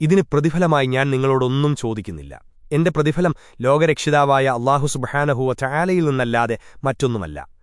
ഇതിന് പ്രതിഫലമായി ഞാൻ നിങ്ങളോടൊന്നും ചോദിക്കുന്നില്ല. എന്റെ പ്രതിഫലം ലോകരക്ഷിതാവായ അള്ളാഹു സുബഹാനഹുവ ചായാലയിൽ നിന്നല്ലാതെ മറ്റൊന്നുമല്ല.